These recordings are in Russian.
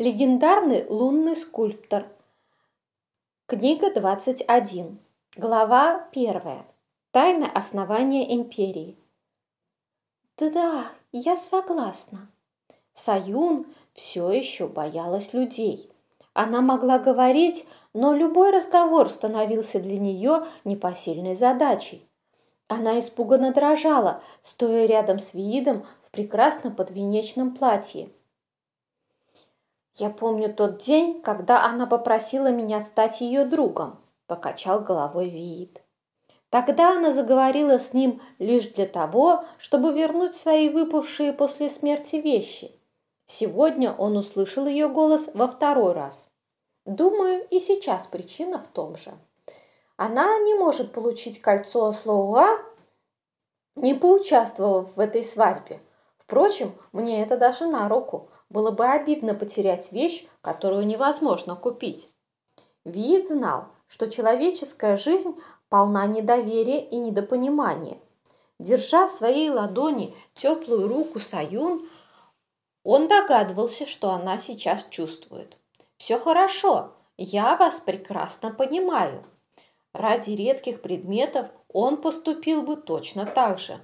Легендарный лунный скульптор. Книга 21. Глава 1. Тайна основания империи. Да, я согласна. Саюн все еще боялась людей. Она могла говорить, но любой разговор становился для нее непосильной задачей. Она испуганно дрожала, стоя рядом с Виидом в прекрасном подвенечном платье. «Я помню тот день, когда она попросила меня стать ее другом», – покачал головой Виит. Тогда она заговорила с ним лишь для того, чтобы вернуть свои выпавшие после смерти вещи. Сегодня он услышал ее голос во второй раз. Думаю, и сейчас причина в том же. Она не может получить кольцо Слоуа, не поучаствовав в этой свадьбе. Впрочем, мне это даже на руку. Было бы обидно потерять вещь, которую невозможно купить. Виит знал, что человеческая жизнь полна недоверия и недопонимания. Держа в своей ладони теплую руку Саюн, он догадывался, что она сейчас чувствует. «Все хорошо, я вас прекрасно понимаю». Ради редких предметов он поступил бы точно так же.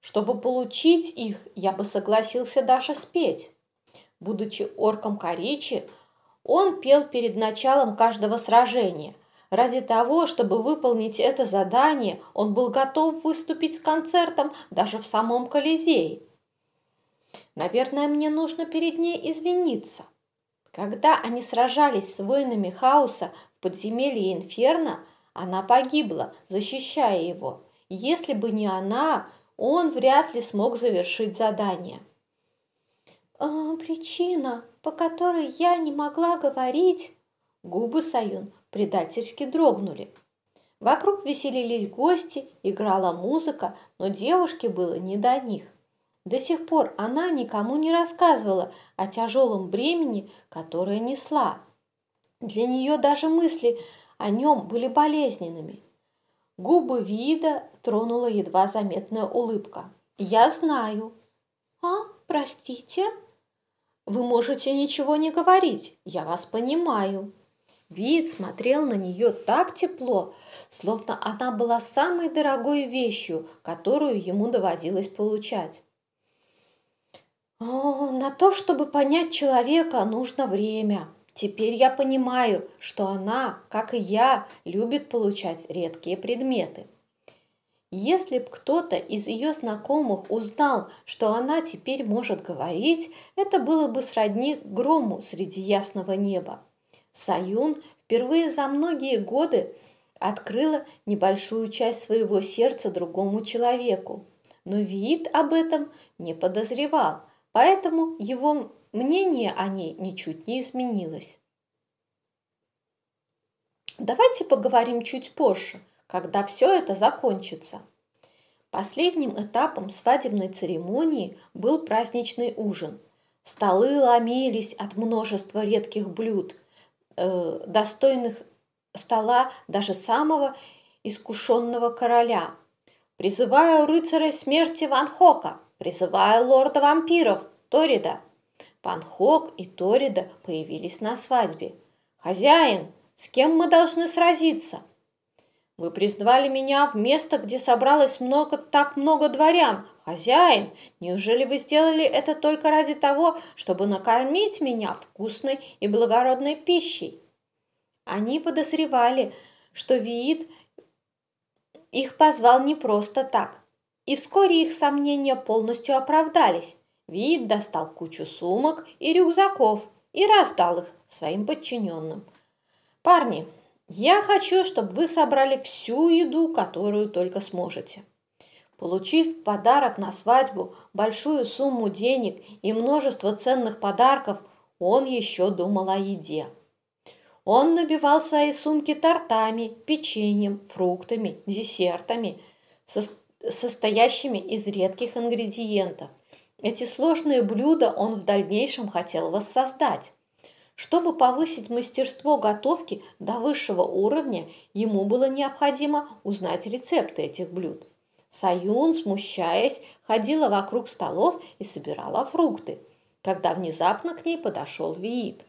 Чтобы получить их, я бы согласился даже спеть. Будучи орком Коричи, он пел перед началом каждого сражения. Ради того, чтобы выполнить это задание, он был готов выступить с концертом даже в самом Колизее. Наверное, мне нужно перед ней извиниться. Когда они сражались с воинами хаоса в подземелье Инферно, она погибла, защищая его. Если бы не она, он вряд ли смог завершить задание. «А, «Причина, по которой я не могла говорить...» Губы Саюн предательски дрогнули. Вокруг веселились гости, играла музыка, но девушке было не до них. До сих пор она никому не рассказывала о тяжелом бремени, которое несла. Для нее даже мысли о нем были болезненными. Губы вида тронула едва заметная улыбка. «Я знаю». «А, простите?» Вы можете ничего не говорить, я вас понимаю. Вид смотрел на нее так тепло, словно она была самой дорогой вещью, которую ему доводилось получать. О, на то, чтобы понять человека, нужно время. Теперь я понимаю, что она, как и я, любит получать редкие предметы. Если б кто-то из ее знакомых узнал, что она теперь может говорить, это было бы сродни грому среди ясного неба. Саюн впервые за многие годы открыла небольшую часть своего сердца другому человеку, но вид об этом не подозревал, поэтому его мнение о ней ничуть не изменилось. Давайте поговорим чуть позже – когда все это закончится. Последним этапом свадебной церемонии был праздничный ужин. Столы ломились от множества редких блюд, э, достойных стола даже самого искушенного короля. Призываю рыцаря смерти Ван Хока, призываю лорда вампиров Торида. Ван Хок и Торида появились на свадьбе. «Хозяин, с кем мы должны сразиться?» Вы призвали меня в место, где собралось много, так много дворян. Хозяин, неужели вы сделали это только ради того, чтобы накормить меня вкусной и благородной пищей? Они подозревали, что Виит их позвал не просто так. И вскоре их сомнения полностью оправдались. Виит достал кучу сумок и рюкзаков и раздал их своим подчиненным. «Парни, я хочу, чтобы вы собрали всю еду, которую только сможете. Получив подарок на свадьбу большую сумму денег и множество ценных подарков, он еще думал о еде. Он набивал свои сумки тортами, печеньем, фруктами, десертами, со состоящими из редких ингредиентов. Эти сложные блюда он в дальнейшем хотел воссоздать. Чтобы повысить мастерство готовки до высшего уровня, ему было необходимо узнать рецепты этих блюд. Саюн, смущаясь, ходила вокруг столов и собирала фрукты. когда внезапно к ней подошел Виит.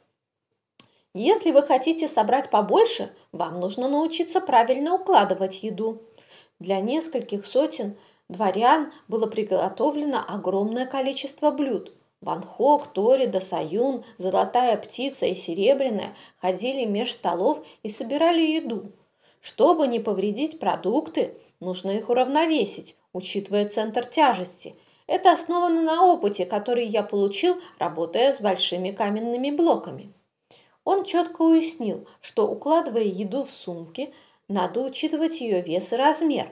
Если вы хотите собрать побольше, вам нужно научиться правильно укладывать еду. Для нескольких сотен дворян было приготовлено огромное количество блюд. Ван Хок, Торида, Саюн, Золотая птица и Серебряная ходили меж столов и собирали еду. Чтобы не повредить продукты, нужно их уравновесить, учитывая центр тяжести. Это основано на опыте, который я получил, работая с большими каменными блоками. Он четко уяснил, что укладывая еду в сумки, надо учитывать ее вес и размер.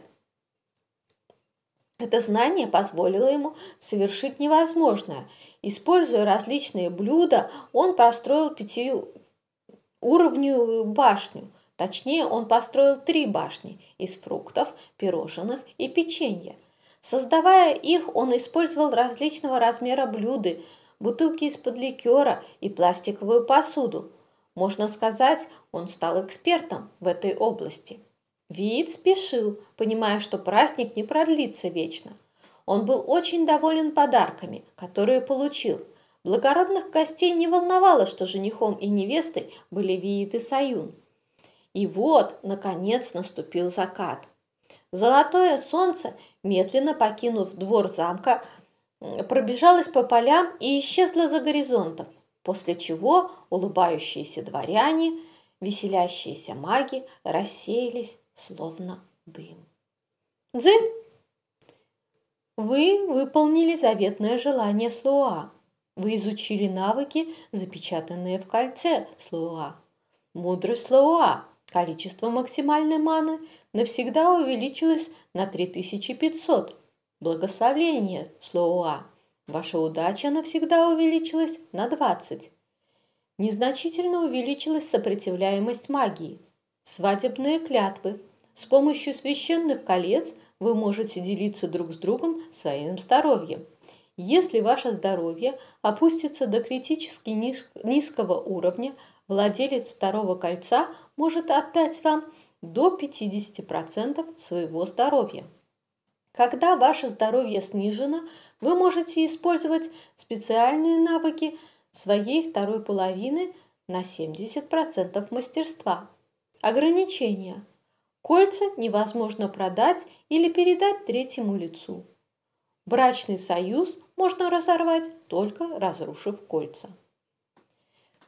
Это знание позволило ему совершить невозможное. Используя различные блюда, он построил пятиуровневую башню. Точнее, он построил три башни из фруктов, пирожных и печенья. Создавая их, он использовал различного размера блюды, бутылки из-под ликера и пластиковую посуду. Можно сказать, он стал экспертом в этой области. Виит спешил, понимая, что праздник не продлится вечно. Он был очень доволен подарками, которые получил. Благородных гостей не волновало, что женихом и невестой были Виит и Саюн. И вот, наконец, наступил закат. Золотое солнце, медленно покинув двор замка, пробежалось по полям и исчезло за горизонтом после чего улыбающиеся дворяне, веселящиеся маги рассеялись, словно дым. Дзынь! Вы выполнили заветное желание Слуа. Вы изучили навыки, запечатанные в кольце Слуа. Мудрость Слуа, количество максимальной маны навсегда увеличилось на 3500. Благословение Слуа. Ваша удача навсегда увеличилась на 20. Незначительно увеличилась сопротивляемость магии. Свадебные клятвы. С помощью священных колец вы можете делиться друг с другом своим здоровьем. Если ваше здоровье опустится до критически низкого уровня, владелец второго кольца может отдать вам до 50% своего здоровья. Когда ваше здоровье снижено, вы можете использовать специальные навыки своей второй половины на 70% мастерства. Ограничения. Кольца невозможно продать или передать третьему лицу. Брачный союз можно разорвать, только разрушив кольца.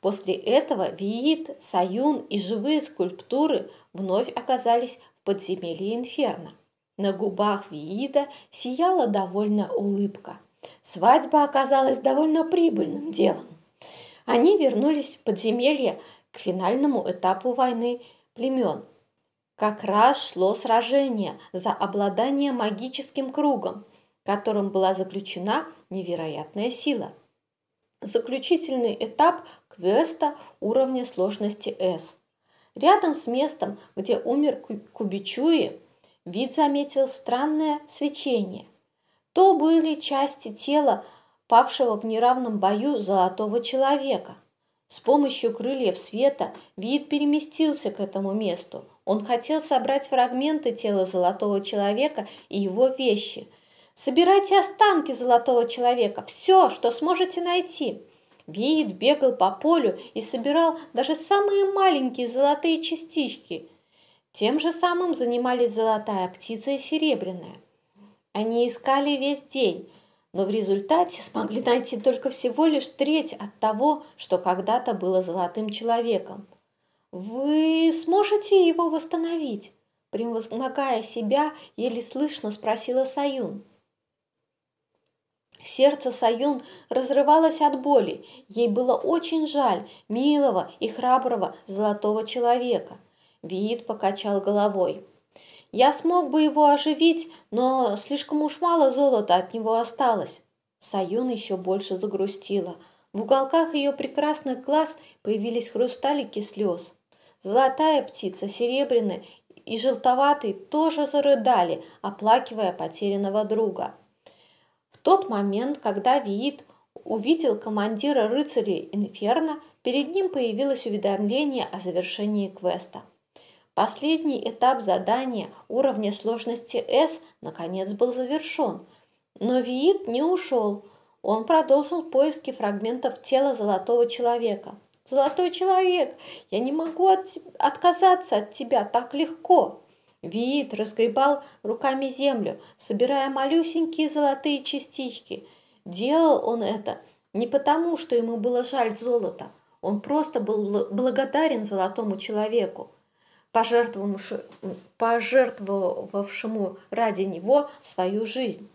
После этого Виит, Саюн и живые скульптуры вновь оказались в подземелье Инферно. На губах Виида сияла довольно улыбка. Свадьба оказалась довольно прибыльным делом. Они вернулись в подземелье к финальному этапу войны племен. Как раз шло сражение за обладание магическим кругом, которым была заключена невероятная сила. Заключительный этап квеста уровня сложности S. Рядом с местом, где умер Кубичуи, Вид заметил странное свечение. То были части тела павшего в неравном бою золотого человека. С помощью крыльев света Вид переместился к этому месту. Он хотел собрать фрагменты тела золотого человека и его вещи. «Собирайте останки золотого человека, все, что сможете найти!» Виит бегал по полю и собирал даже самые маленькие золотые частички – тем же самым занимались золотая птица и серебряная. Они искали весь день, но в результате смогли найти только всего лишь треть от того, что когда-то было золотым человеком. «Вы сможете его восстановить?» Превозмогая себя, еле слышно спросила Саюн. Сердце Саюн разрывалось от боли. Ей было очень жаль милого и храброго золотого человека – Виит покачал головой. «Я смог бы его оживить, но слишком уж мало золота от него осталось». Саюн еще больше загрустила. В уголках ее прекрасных глаз появились хрусталики слез. Золотая птица, серебряная и желтоватый тоже зарыдали, оплакивая потерянного друга. В тот момент, когда Виит увидел командира рыцарей Инферно, перед ним появилось уведомление о завершении квеста. Последний этап задания уровня сложности S наконец был завершен, но Виит не ушел. он продолжил поиски фрагментов тела золотого человека. «Золотой человек, я не могу от... отказаться от тебя так легко!» Виит разгребал руками землю, собирая малюсенькие золотые частички. Делал он это не потому, что ему было жаль золота. Он просто был благодарен золотому человеку, пожертвовавшему ради него свою жизнь.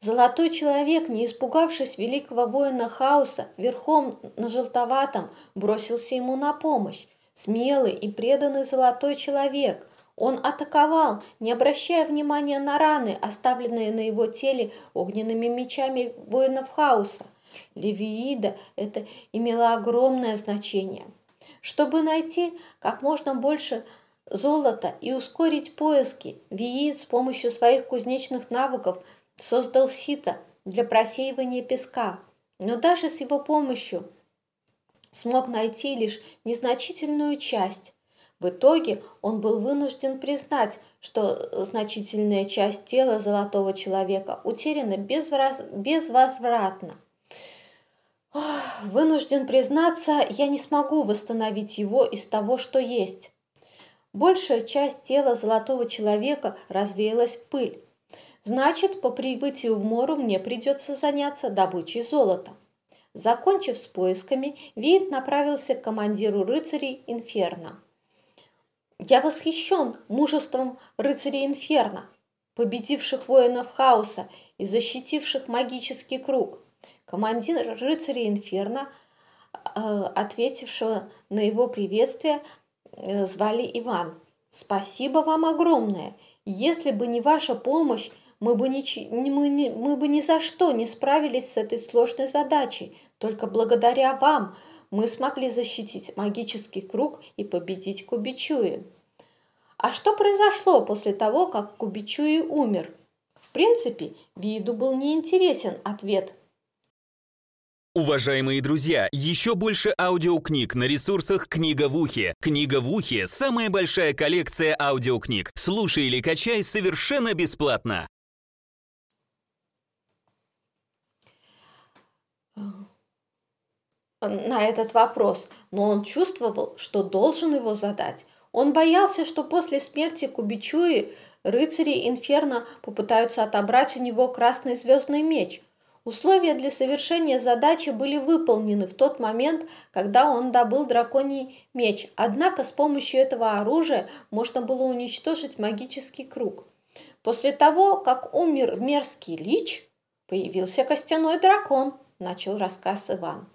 Золотой человек, не испугавшись великого воина хаоса, верхом на желтоватом бросился ему на помощь. Смелый и преданный золотой человек. Он атаковал, не обращая внимания на раны, оставленные на его теле огненными мечами воинов хаоса. Левиида это имело огромное значение. Чтобы найти как можно больше золота и ускорить поиски, Виит с помощью своих кузнечных навыков – создал сито для просеивания песка, но даже с его помощью смог найти лишь незначительную часть. В итоге он был вынужден признать, что значительная часть тела золотого человека утеряна безвозвратно. Вынужден признаться, я не смогу восстановить его из того, что есть. Большая часть тела золотого человека развеялась в пыль. Значит, по прибытию в Мору мне придется заняться добычей золота. Закончив с поисками, Вид направился к командиру рыцарей Инферно. «Я восхищен мужеством рыцарей Инферно, победивших воинов хаоса и защитивших магический круг». Командир рыцарей Инферно, э, ответившего на его приветствие, э, звали Иван. «Спасибо вам огромное! Если бы не ваша помощь, мы бы, ни, мы, не, мы бы ни за что не справились с этой сложной задачей. Только благодаря вам мы смогли защитить магический круг и победить Кубичуи. А что произошло после того, как Кубичуи умер? В принципе, виду был неинтересен ответ. Уважаемые друзья, еще больше аудиокниг на ресурсах «Книга в ухе». «Книга в ухе» — самая большая коллекция аудиокниг. Слушай или качай совершенно бесплатно. на этот вопрос, но он чувствовал, что должен его задать. Он боялся, что после смерти Кубичуи рыцари Инферно попытаются отобрать у него красный звездный меч. Условия для совершения задачи были выполнены в тот момент, когда он добыл драконий меч, однако с помощью этого оружия можно было уничтожить магический круг. После того, как умер мерзкий лич, появился костяной дракон, начал рассказ Иван.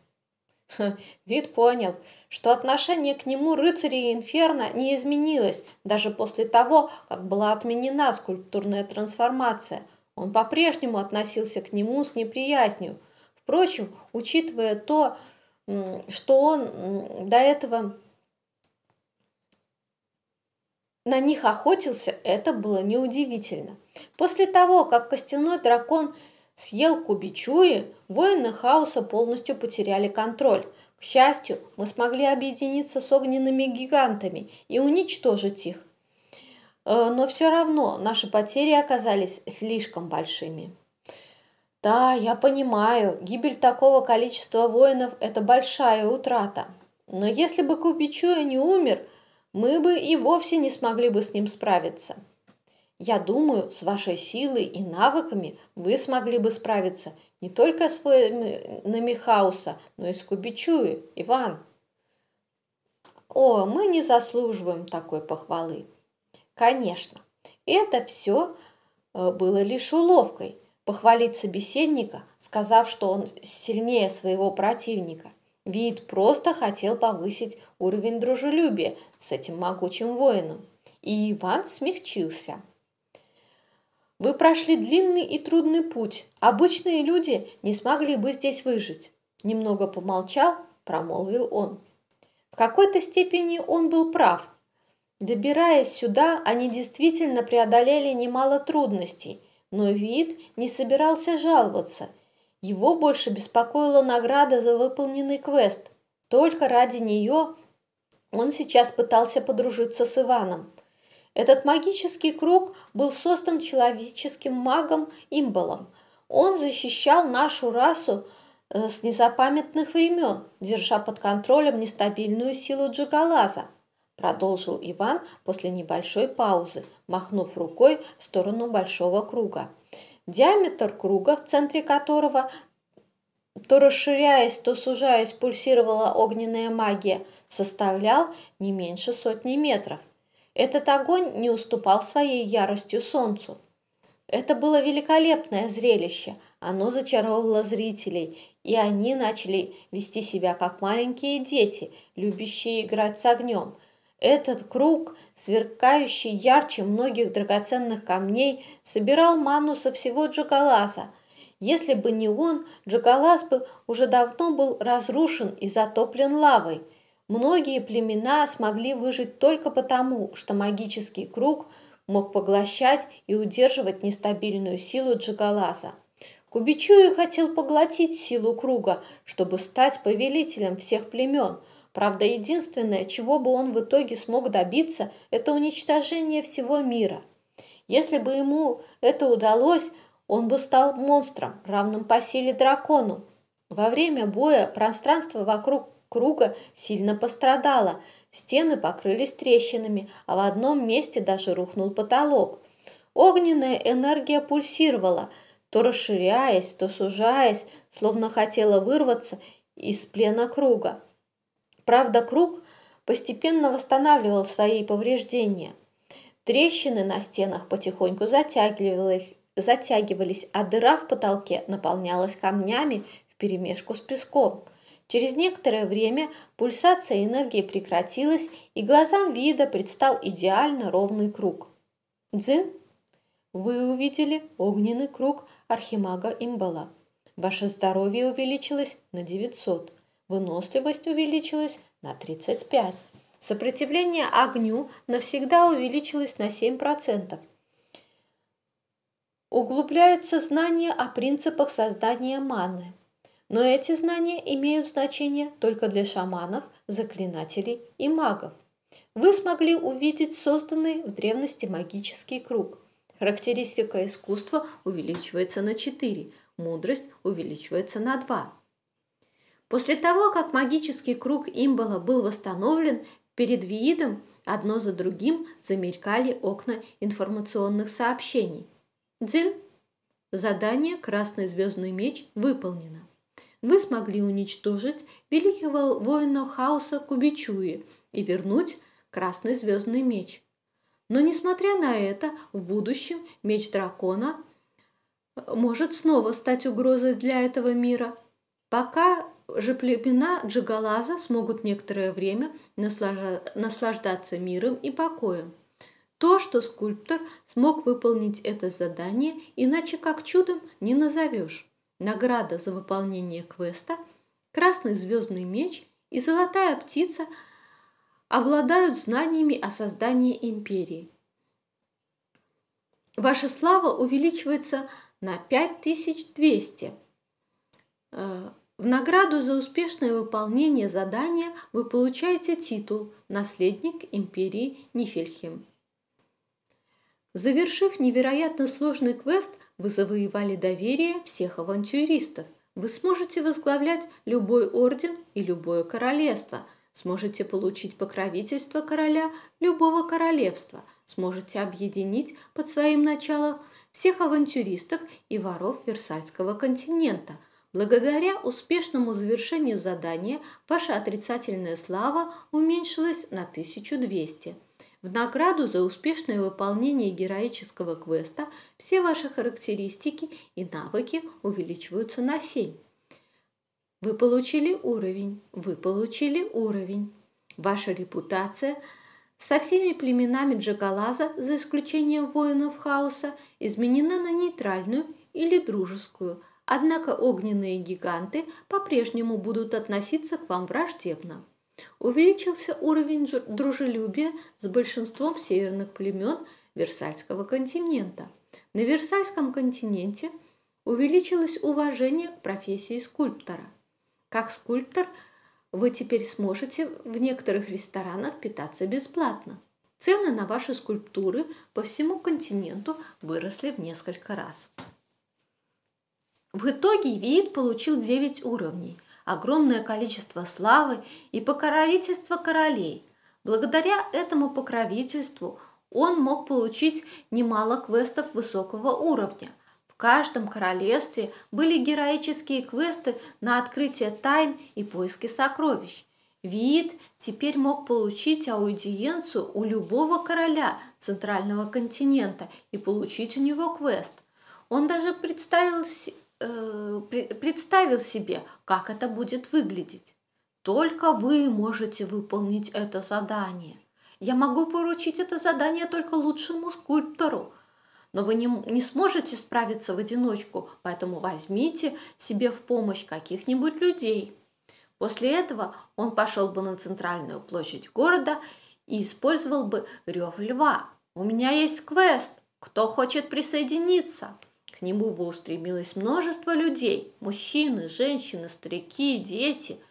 Вид понял, что отношение к нему рыцарей Инферно не изменилось даже после того, как была отменена скульптурная трансформация. Он по-прежнему относился к нему с неприязнью. Впрочем, учитывая то, что он до этого на них охотился, это было неудивительно. После того, как костяной дракон – съел Кубичуи, воины хаоса полностью потеряли контроль. К счастью, мы смогли объединиться с огненными гигантами и уничтожить их. Э, но все равно наши потери оказались слишком большими. Да, я понимаю, гибель такого количества воинов – это большая утрата. Но если бы Кубичуя не умер, мы бы и вовсе не смогли бы с ним справиться. Я думаю, с вашей силой и навыками вы смогли бы справиться не только с воинами хаоса, но и с Кубичуи, Иван. О, мы не заслуживаем такой похвалы. Конечно, это все э, было лишь уловкой похвалить собеседника, сказав, что он сильнее своего противника. Вид просто хотел повысить уровень дружелюбия с этим могучим воином. И Иван смягчился. Вы прошли длинный и трудный путь. Обычные люди не смогли бы здесь выжить. Немного помолчал, промолвил он. В какой-то степени он был прав. Добираясь сюда, они действительно преодолели немало трудностей, но вид не собирался жаловаться. Его больше беспокоила награда за выполненный квест. Только ради нее он сейчас пытался подружиться с Иваном. Этот магический круг был создан человеческим магом Имбалом. Он защищал нашу расу э, с незапамятных времен, держа под контролем нестабильную силу Джигалаза, продолжил Иван после небольшой паузы, махнув рукой в сторону большого круга. Диаметр круга, в центре которого то расширяясь, то сужаясь, пульсировала огненная магия, составлял не меньше сотни метров. Этот огонь не уступал своей яростью солнцу. Это было великолепное зрелище. Оно зачаровывало зрителей, и они начали вести себя как маленькие дети, любящие играть с огнем. Этот круг, сверкающий ярче многих драгоценных камней, собирал ману со всего Джагаласа. Если бы не он, Джагалас бы уже давно был разрушен и затоплен лавой. Многие племена смогли выжить только потому, что магический круг – мог поглощать и удерживать нестабильную силу Джигаласа. Кубичуи хотел поглотить силу круга, чтобы стать повелителем всех племен. Правда, единственное, чего бы он в итоге смог добиться, это уничтожение всего мира. Если бы ему это удалось, он бы стал монстром, равным по силе дракону. Во время боя пространство вокруг круга сильно пострадало – Стены покрылись трещинами, а в одном месте даже рухнул потолок. Огненная энергия пульсировала, то расширяясь, то сужаясь, словно хотела вырваться из плена круга. Правда, круг постепенно восстанавливал свои повреждения. Трещины на стенах потихоньку затягивались, затягивались, а дыра в потолке наполнялась камнями вперемешку с песком – Через некоторое время пульсация энергии прекратилась, и глазам вида предстал идеально ровный круг. Дзин, вы увидели огненный круг архимага Имбала. Ваше здоровье увеличилось на 900, выносливость увеличилась на 35. Сопротивление огню навсегда увеличилось на 7%. Углубляются знания о принципах создания маны. Но эти знания имеют значение только для шаманов, заклинателей и магов. Вы смогли увидеть созданный в древности магический круг. Характеристика искусства увеличивается на 4, мудрость увеличивается на 2. После того, как магический круг имбола был восстановлен, перед Виидом одно за другим замелькали окна информационных сообщений. Дзин. Задание «Красный звездный меч» выполнено вы смогли уничтожить великого воина хаоса Кубичуи и вернуть красный звездный меч. Но несмотря на это, в будущем меч дракона может снова стать угрозой для этого мира. Пока же племена Джигалаза смогут некоторое время наслаждаться миром и покоем. То, что скульптор смог выполнить это задание, иначе как чудом не назовешь награда за выполнение квеста, красный звездный меч и золотая птица обладают знаниями о создании империи. Ваша слава увеличивается на 5200. В награду за успешное выполнение задания вы получаете титул «Наследник империи Нифельхем». Завершив невероятно сложный квест – вы завоевали доверие всех авантюристов. Вы сможете возглавлять любой орден и любое королевство, сможете получить покровительство короля любого королевства, сможете объединить под своим началом всех авантюристов и воров Версальского континента. Благодаря успешному завершению задания ваша отрицательная слава уменьшилась на 1200. В награду за успешное выполнение героического квеста все ваши характеристики и навыки увеличиваются на 7. Вы получили уровень, вы получили уровень. Ваша репутация со всеми племенами Джагалаза, за исключением воинов хаоса, изменена на нейтральную или дружескую, однако огненные гиганты по-прежнему будут относиться к вам враждебно. Увеличился уровень дружелюбия с большинством северных племен Версальского континента. На Версальском континенте увеличилось уважение к профессии скульптора. Как скульптор вы теперь сможете в некоторых ресторанах питаться бесплатно. Цены на ваши скульптуры по всему континенту выросли в несколько раз. В итоге Виит получил 9 уровней, огромное количество славы и покровительство королей. Благодаря этому покровительству он мог получить немало квестов высокого уровня. В каждом королевстве были героические квесты на открытие тайн и поиски сокровищ. Виит теперь мог получить аудиенцию у любого короля центрального континента и получить у него квест. Он даже представил, э, представил себе, как это будет выглядеть. Только вы можете выполнить это задание. Я могу поручить это задание только лучшему скульптору. Но вы не, не сможете справиться в одиночку, поэтому возьмите себе в помощь каких-нибудь людей. После этого он пошел бы на центральную площадь города и использовал бы рев льва. «У меня есть квест! Кто хочет присоединиться?» К нему бы устремилось множество людей – мужчины, женщины, старики, дети –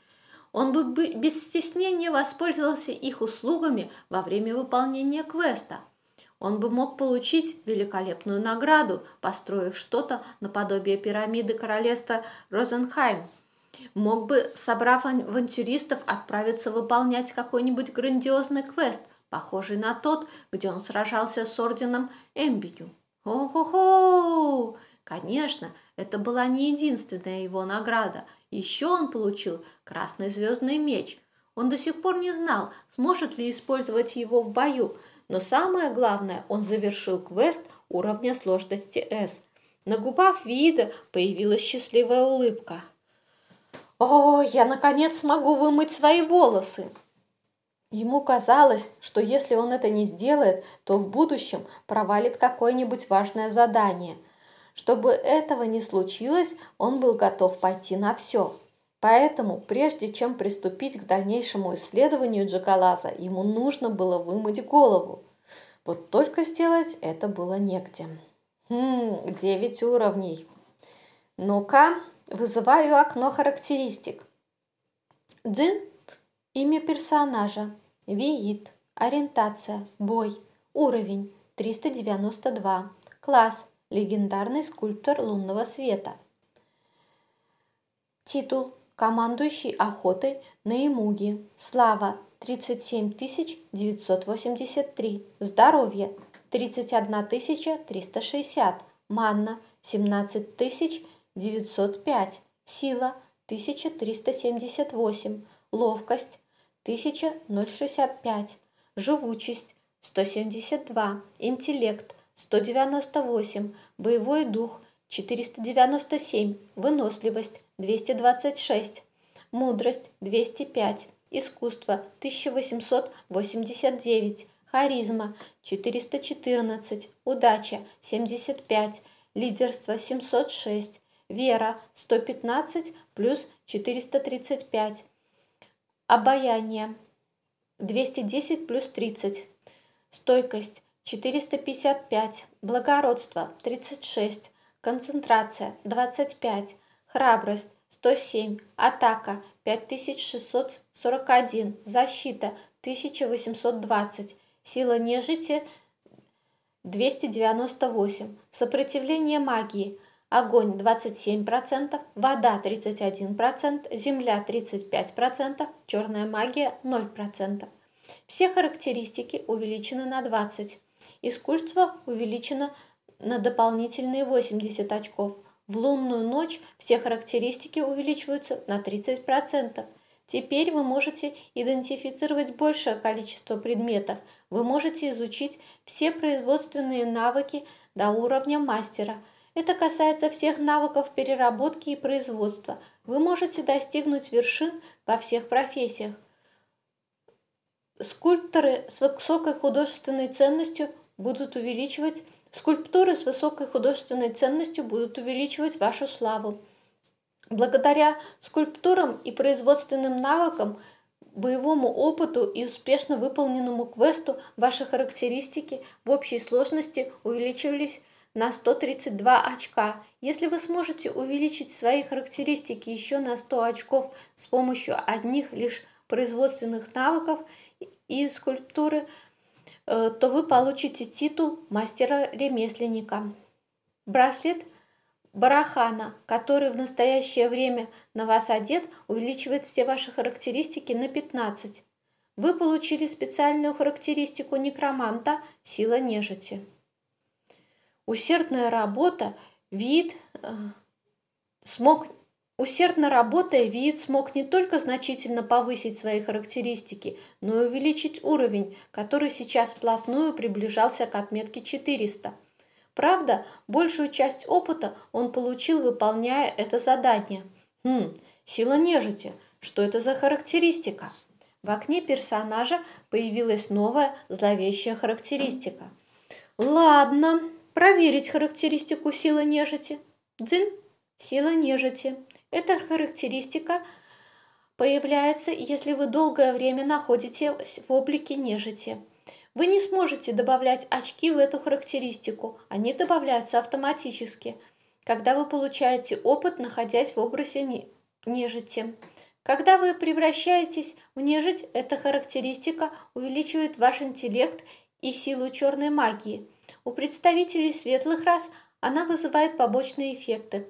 он бы без стеснения воспользовался их услугами во время выполнения квеста. Он бы мог получить великолепную награду, построив что-то наподобие пирамиды королевства Розенхайм. Мог бы, собрав авантюристов, отправиться выполнять какой-нибудь грандиозный квест, похожий на тот, где он сражался с орденом Эмбию. О-хо-хо! Конечно, это была не единственная его награда. Еще он получил красный звездный меч. Он до сих пор не знал, сможет ли использовать его в бою, но самое главное, он завершил квест уровня сложности S. На губах Вида появилась счастливая улыбка. «О, я наконец смогу вымыть свои волосы!» Ему казалось, что если он это не сделает, то в будущем провалит какое-нибудь важное задание – чтобы этого не случилось, он был готов пойти на все. Поэтому, прежде чем приступить к дальнейшему исследованию Джакалаза, ему нужно было вымыть голову. Вот только сделать это было негде. Хм, девять уровней. Ну-ка, вызываю окно характеристик. Дзин – имя персонажа. Виит. Ориентация. Бой. Уровень 392. Класс легендарный скульптор лунного света. Титул «Командующий охотой на Имуги». Слава 37 983. Здоровье 31 360. Манна 17 905. Сила 1378. Ловкость 1065. Живучесть 172. Интеллект 198, боевой дух 497, выносливость 226, мудрость 205, искусство 1889, харизма 414, удача 75, лидерство 706, вера 115 плюс 435, обаяние. 210 плюс 30, стойкость 455, благородство 36, концентрация 25, храбрость 107, атака 5641, защита 1820, сила нежити 298, сопротивление магии, огонь 27%, вода 31%, земля 35%, черная магия 0%. Все характеристики увеличены на 20. Искусство увеличено на дополнительные 80 очков. В лунную ночь все характеристики увеличиваются на 30%. Теперь вы можете идентифицировать большее количество предметов. Вы можете изучить все производственные навыки до уровня мастера. Это касается всех навыков переработки и производства. Вы можете достигнуть вершин во всех профессиях. Скульпторы с высокой художественной ценностью будут увеличивать, скульптуры с высокой художественной ценностью будут увеличивать вашу славу. Благодаря скульптурам и производственным навыкам, боевому опыту и успешно выполненному квесту ваши характеристики в общей сложности увеличивались на 132 очка. Если вы сможете увеличить свои характеристики еще на 100 очков с помощью одних лишь производственных навыков – и скульптуры, э, то вы получите титул мастера-ремесленника. Браслет барахана, который в настоящее время на вас одет, увеличивает все ваши характеристики на 15. Вы получили специальную характеристику некроманта «Сила нежити». Усердная работа, вид э, смог Усердно работая, Виит смог не только значительно повысить свои характеристики, но и увеличить уровень, который сейчас вплотную приближался к отметке 400. Правда, большую часть опыта он получил, выполняя это задание. Хм, сила нежити. Что это за характеристика? В окне персонажа появилась новая зловещая характеристика. Ладно, проверить характеристику силы нежити. Дзин, сила нежити. Эта характеристика появляется, если вы долгое время находитесь в облике нежити. Вы не сможете добавлять очки в эту характеристику, они добавляются автоматически, когда вы получаете опыт, находясь в образе нежити. Когда вы превращаетесь в нежить, эта характеристика увеличивает ваш интеллект и силу черной магии. У представителей светлых рас она вызывает побочные эффекты.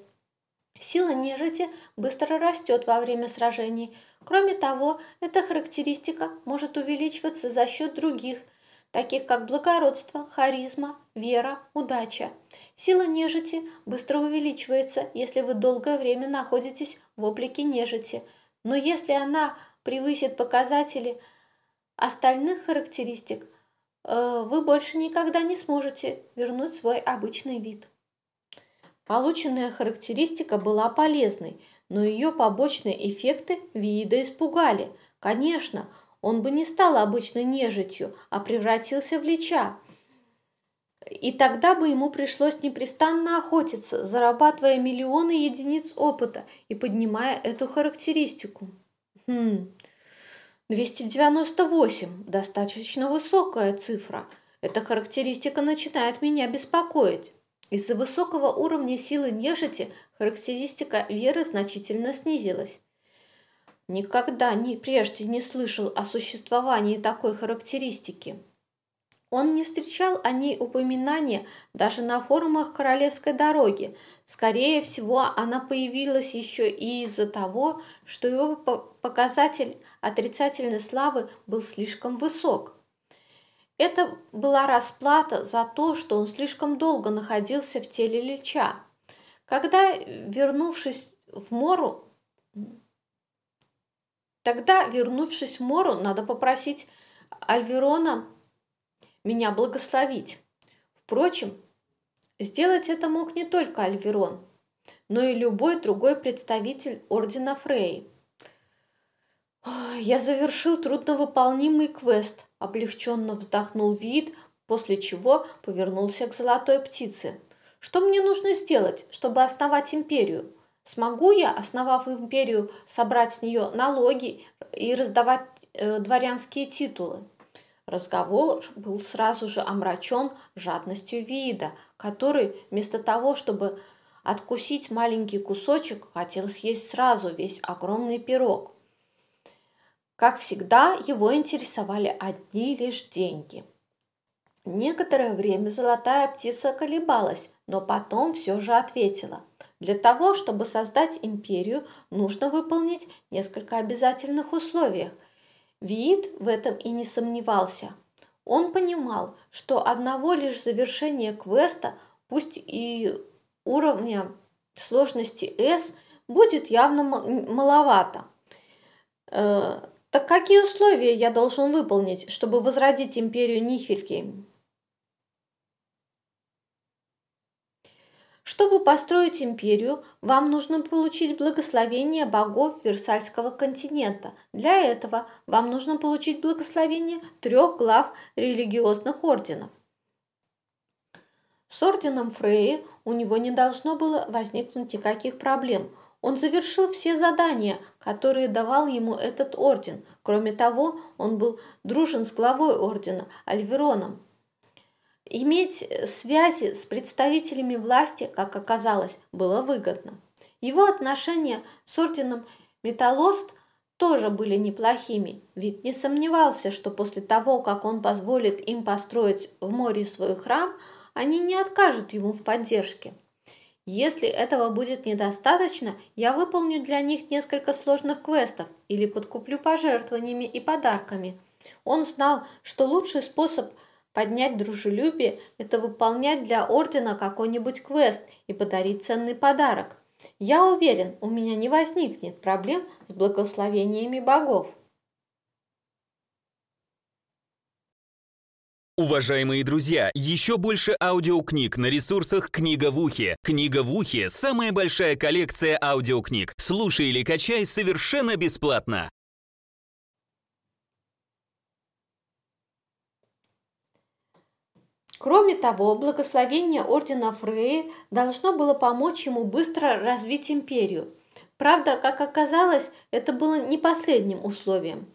Сила нежити быстро растет во время сражений. Кроме того, эта характеристика может увеличиваться за счет других – таких как благородство, харизма, вера, удача. Сила нежити быстро увеличивается, если вы долгое время находитесь в облике нежити, но если она превысит показатели остальных характеристик, вы больше никогда не сможете вернуть свой обычный вид. Полученная характеристика была полезной, но ее побочные эффекты вида испугали. Конечно, он бы не стал обычной нежитью, а превратился в лича. И тогда бы ему пришлось непрестанно охотиться, зарабатывая миллионы единиц опыта и поднимая эту характеристику. Хм, 298 – достаточно высокая цифра. Эта характеристика начинает меня беспокоить. Из-за высокого уровня силы нежити характеристика веры значительно снизилась. Никогда ни прежде не слышал о существовании такой характеристики. Он не встречал о ней упоминания даже на форумах Королевской дороги. Скорее всего, она появилась еще и из-за того, что его показатель отрицательной славы был слишком высок. Это была расплата за то, что он слишком долго находился в теле Лича. Когда, вернувшись в Мору, Тогда, вернувшись в Мору, надо попросить Альверона меня благословить. Впрочем, сделать это мог не только Альверон, но и любой другой представитель Ордена Фрей. «Я завершил трудновыполнимый квест», – облегченно вздохнул Вид, после чего повернулся к Золотой Птице. «Что мне нужно сделать, чтобы основать империю?» Смогу я, основав империю, собрать с нее налоги и раздавать э, дворянские титулы? Разговор был сразу же омрачен жадностью вида, который вместо того, чтобы откусить маленький кусочек, хотел съесть сразу весь огромный пирог. Как всегда, его интересовали одни лишь деньги. Некоторое время золотая птица колебалась, но потом все же ответила – для того, чтобы создать империю, нужно выполнить несколько обязательных условий. Виит в этом и не сомневался. Он понимал, что одного лишь завершения квеста, пусть и уровня сложности S, будет явно маловато. Э, так какие условия я должен выполнить, чтобы возродить империю Нифельгейм? Чтобы построить империю, вам нужно получить благословение богов Версальского континента. Для этого вам нужно получить благословение трех глав религиозных орденов. С орденом Фреи у него не должно было возникнуть никаких проблем. Он завершил все задания, которые давал ему этот орден. Кроме того, он был дружен с главой ордена Альвероном. Иметь э, связи с представителями власти, как оказалось, было выгодно. Его отношения с орденом Металлост тоже были неплохими, ведь не сомневался, что после того, как он позволит им построить в море свой храм, они не откажут ему в поддержке. Если этого будет недостаточно, я выполню для них несколько сложных квестов или подкуплю пожертвованиями и подарками. Он знал, что лучший способ поднять дружелюбие – это выполнять для Ордена какой-нибудь квест и подарить ценный подарок. Я уверен, у меня не возникнет проблем с благословениями богов. Уважаемые друзья, еще больше аудиокниг на ресурсах «Книга в ухе». «Книга в ухе» — самая большая коллекция аудиокниг. Слушай или качай совершенно бесплатно. Кроме того, благословение ордена Фреи должно было помочь ему быстро развить империю. Правда, как оказалось, это было не последним условием.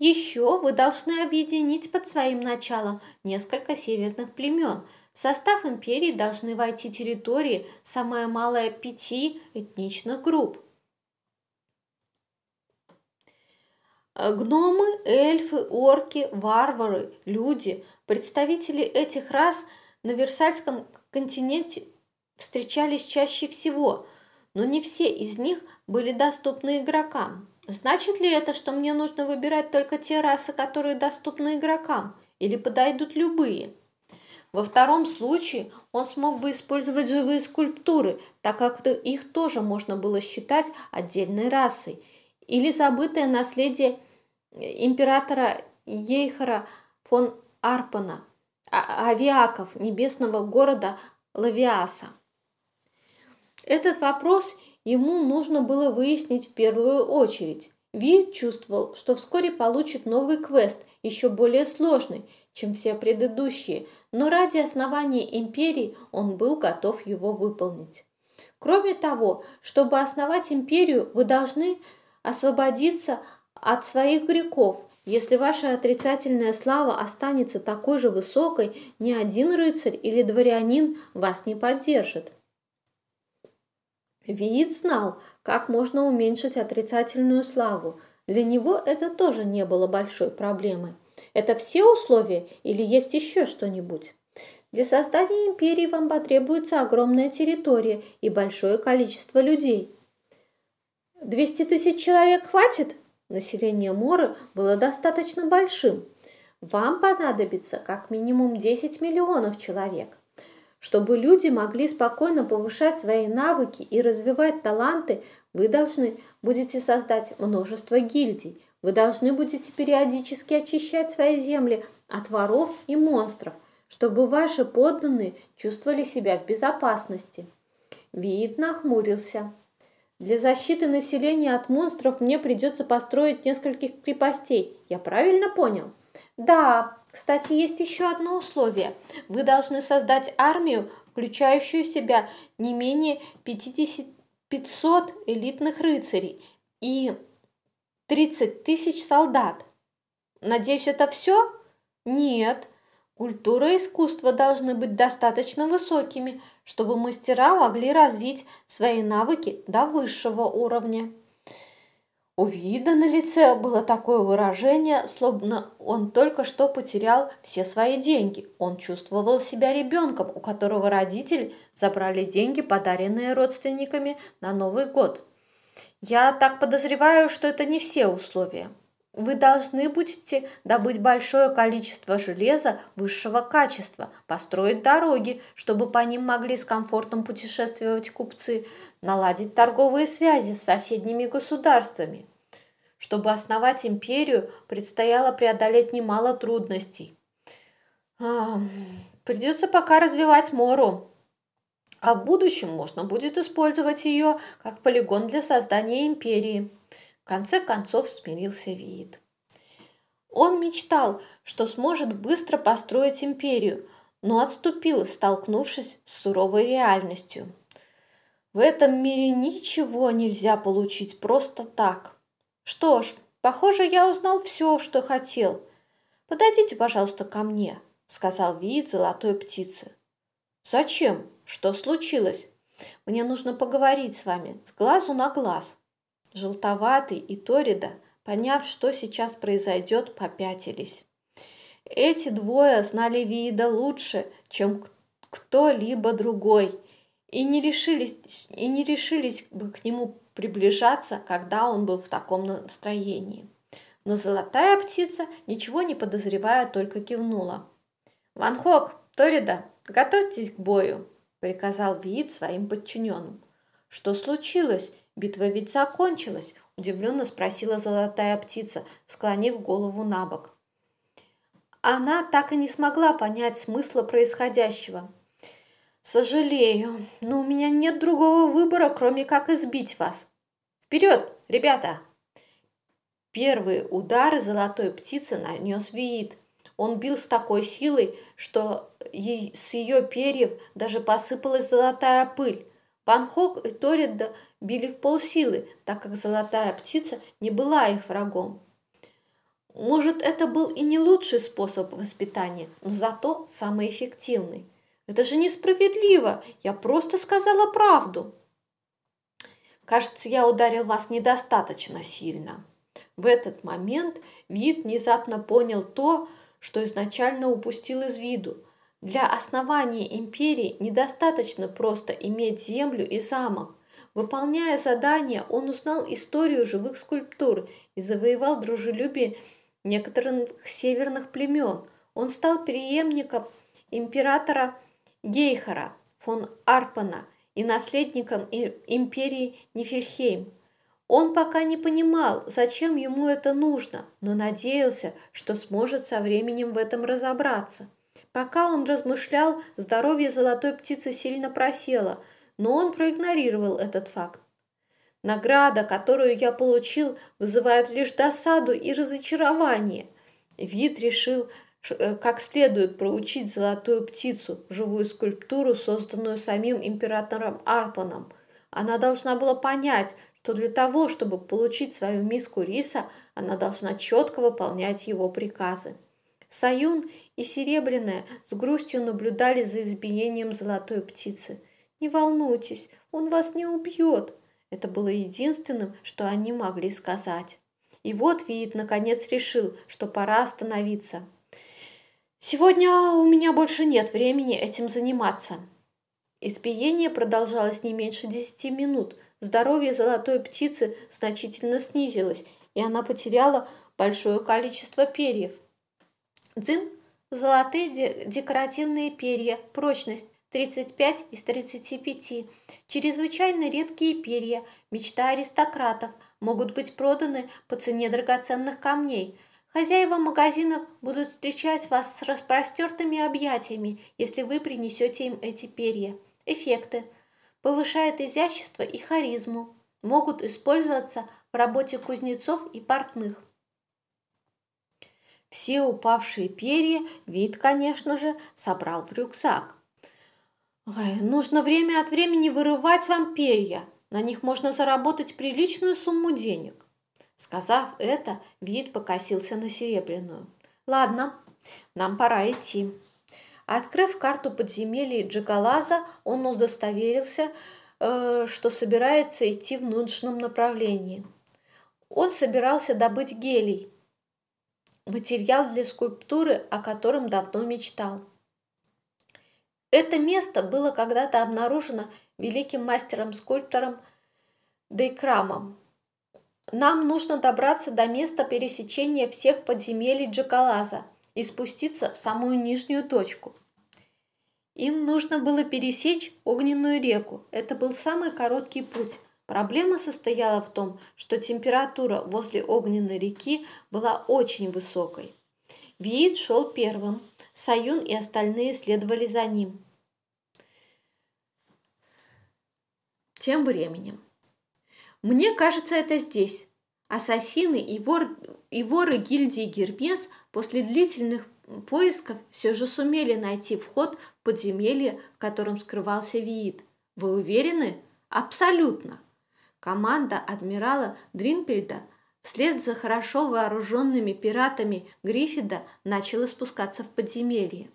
Еще вы должны объединить под своим началом несколько северных племен. В состав империи должны войти территории, самое малое пяти этничных групп. Гномы, эльфы, орки, варвары, люди, представители этих рас на Версальском континенте встречались чаще всего, но не все из них были доступны игрокам. Значит ли это, что мне нужно выбирать только те расы, которые доступны игрокам, или подойдут любые? Во втором случае он смог бы использовать живые скульптуры, так как их тоже можно было считать отдельной расой, или забытое наследие императора Ейхара фон Арпана, а, авиаков небесного города Лавиаса. Этот вопрос – ему нужно было выяснить в первую очередь. Виль чувствовал, что вскоре получит новый квест, еще более сложный, чем все предыдущие, но ради основания империи он был готов его выполнить. Кроме того, чтобы основать империю, вы должны освободиться от своих грехов. Если ваша отрицательная слава останется такой же высокой, ни один рыцарь или дворянин вас не поддержит. Виит знал, как можно уменьшить отрицательную славу. Для него это тоже не было большой проблемой. Это все условия или есть еще что-нибудь? Для создания империи вам потребуется огромная территория и большое количество людей. 200 тысяч человек хватит? Население Моры было достаточно большим. Вам понадобится как минимум 10 миллионов человек. Чтобы люди могли спокойно повышать свои навыки и развивать таланты, вы должны будете создать множество гильдий. Вы должны будете периодически очищать свои земли от воров и монстров, чтобы ваши подданные чувствовали себя в безопасности. Виит нахмурился. Для защиты населения от монстров мне придется построить нескольких крепостей. Я правильно понял? Да, кстати, есть еще одно условие. Вы должны создать армию, включающую в себя не менее 50, 500 элитных рыцарей и 30 тысяч солдат. Надеюсь, это все? Нет. Культура и искусство должны быть достаточно высокими, чтобы мастера могли развить свои навыки до высшего уровня. У вида на лице было такое выражение, словно он только что потерял все свои деньги. Он чувствовал себя ребенком, у которого родители забрали деньги, подаренные родственниками на Новый год. Я так подозреваю, что это не все условия. Вы должны будете добыть большое количество железа высшего качества, построить дороги, чтобы по ним могли с комфортом путешествовать купцы, наладить торговые связи с соседними государствами. Чтобы основать империю, предстояло преодолеть немало трудностей. Придется пока развивать Мору, а в будущем можно будет использовать ее как полигон для создания империи. В конце концов смирился Виит. Он мечтал, что сможет быстро построить империю, но отступил, столкнувшись с суровой реальностью. В этом мире ничего нельзя получить просто так. Что ж, похоже, я узнал все, что хотел. Подойдите, пожалуйста, ко мне, сказал вид золотой птицы. Зачем? Что случилось? Мне нужно поговорить с вами с глазу на глаз. Желтоватый и Торида, поняв, что сейчас произойдет, попятились. Эти двое знали Вида лучше, чем кто-либо другой, и не решились, и не решились бы к нему приближаться, когда он был в таком настроении. Но золотая птица, ничего не подозревая, только кивнула. «Ван Хок, Торида, готовьтесь к бою!» – приказал Виит своим подчиненным. «Что случилось? Битва ведь закончилась!» – удивленно спросила золотая птица, склонив голову на бок. Она так и не смогла понять смысла происходящего. «Сожалею, но у меня нет другого выбора, кроме как избить вас. Вперед, ребята!» Первые удары золотой птицы нанес Виит. Он бил с такой силой, что с ее перьев даже посыпалась золотая пыль. Ван Хок и Торидда били в полсилы, так как золотая птица не была их врагом. Может, это был и не лучший способ воспитания, но зато самый эффективный. Это же несправедливо, я просто сказала правду. Кажется, я ударил вас недостаточно сильно. В этот момент Вид внезапно понял то, что изначально упустил из виду. Для основания империи недостаточно просто иметь землю и замок. Выполняя задание, он узнал историю живых скульптур и завоевал дружелюбие некоторых северных племен. Он стал преемником императора Гейхара фон Арпана и наследником империи Нифельхейм. Он пока не понимал, зачем ему это нужно, но надеялся, что сможет со временем в этом разобраться. Пока он размышлял, здоровье золотой птицы сильно просело, но он проигнорировал этот факт. Награда, которую я получил, вызывает лишь досаду и разочарование. Вид решил э, как следует проучить золотую птицу, живую скульптуру, созданную самим императором Арпаном. Она должна была понять, что для того, чтобы получить свою миску риса, она должна четко выполнять его приказы. Саюн и Серебряная с грустью наблюдали за избиением золотой птицы. «Не волнуйтесь, он вас не убьет!» Это было единственным, что они могли сказать. И вот Виит наконец решил, что пора остановиться. «Сегодня у меня больше нет времени этим заниматься». Избиение продолжалось не меньше десяти минут – Здоровье золотой птицы значительно снизилось, и она потеряла большое количество перьев. Дзин – золотые декоративные перья, прочность 35 из 35. Чрезвычайно редкие перья, мечта аристократов, могут быть проданы по цене драгоценных камней. Хозяева магазинов будут встречать вас с распростертыми объятиями, если вы принесете им эти перья. Эффекты – повышает изящество и харизму, могут использоваться в работе кузнецов и портных. Все упавшие перья вид, конечно же, собрал в рюкзак. Ой, нужно время от времени вырывать вам перья, на них можно заработать приличную сумму денег. Сказав это, вид покосился на серебряную. Ладно, нам пора идти. Открыв карту подземелья Джагалаза, он удостоверился, э, что собирается идти в нужном направлении. Он собирался добыть гелий, материал для скульптуры, о котором давно мечтал. Это место было когда-то обнаружено великим мастером-скульптором Дейкрамом. Нам нужно добраться до места пересечения всех подземелий Джакалаза и спуститься в самую нижнюю точку. Им нужно было пересечь огненную реку. Это был самый короткий путь. Проблема состояла в том, что температура возле огненной реки была очень высокой. Виит шел первым, Саюн и остальные следовали за ним. Тем временем. Мне кажется, это здесь. Ассасины и, вор, и воры гильдии Гермес после длительных поисков все же сумели найти вход в подземелье, в котором скрывался Виит. Вы уверены? Абсолютно. Команда адмирала Дринпельда вслед за хорошо вооруженными пиратами Гриффида начала спускаться в подземелье.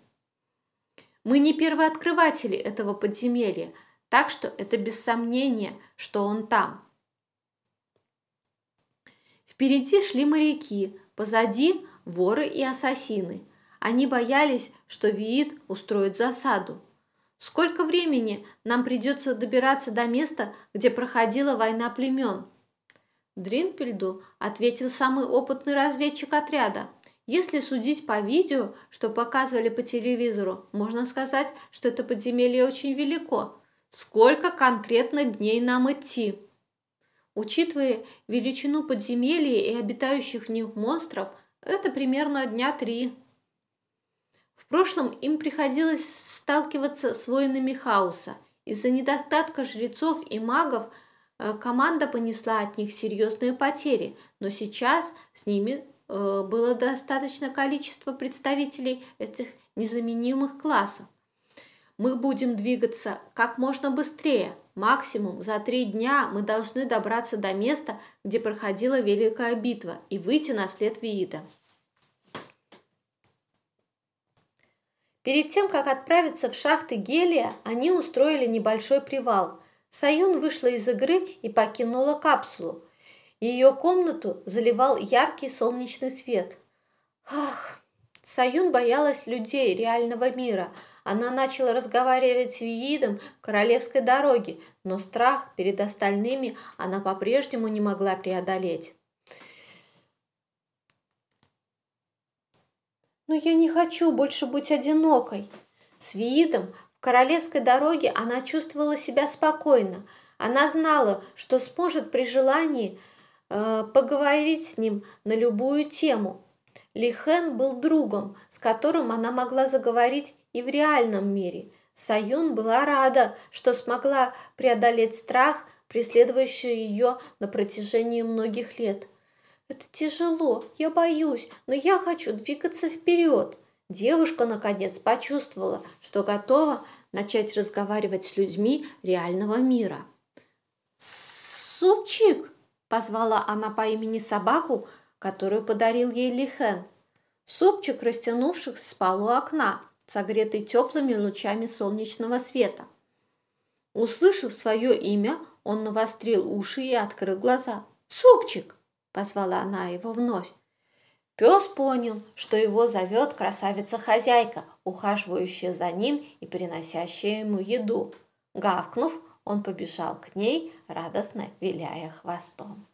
Мы не первооткрыватели этого подземелья, так что это без сомнения, что он там. Впереди шли моряки, позади воры и ассасины. Они боялись, что Виит устроит засаду. Сколько времени нам придется добираться до места, где проходила война племен? Дринпельду ответил самый опытный разведчик отряда. Если судить по видео, что показывали по телевизору, можно сказать, что это подземелье очень велико. Сколько конкретно дней нам идти? Учитывая величину подземелья и обитающих в них монстров, это примерно дня три. Прошлом им приходилось сталкиваться с воинами хаоса. Из-за недостатка жрецов и магов э, команда понесла от них серьезные потери, но сейчас с ними э, было достаточно количество представителей этих незаменимых классов. Мы будем двигаться как можно быстрее. Максимум за три дня мы должны добраться до места, где проходила Великая битва, и выйти на след Виида. Перед тем, как отправиться в шахты Гелия, они устроили небольшой привал. Саюн вышла из игры и покинула капсулу. Ее комнату заливал яркий солнечный свет. Ах, Саюн боялась людей реального мира. Она начала разговаривать с Виидом в королевской дороге, но страх перед остальными она по-прежнему не могла преодолеть. Но я не хочу больше быть одинокой. С Виидом в королевской дороге она чувствовала себя спокойно. Она знала, что сможет при желании э, поговорить с ним на любую тему. Лихен был другом, с которым она могла заговорить и в реальном мире. Саюн была рада, что смогла преодолеть страх, преследующий ее на протяжении многих лет – это тяжело, я боюсь, но я хочу двигаться вперед. Девушка, наконец, почувствовала, что готова начать разговаривать с людьми реального мира. «Супчик!» – позвала она по имени собаку, которую подарил ей Лихен. Супчик, растянувшись, спал у окна, согретый теплыми лучами солнечного света. Услышав свое имя, он навострил уши и открыл глаза. «Супчик!» Позвала она его вновь. Пес понял, что его зовет красавица-хозяйка, ухаживающая за ним и приносящая ему еду. Гавкнув, он побежал к ней, радостно виляя хвостом.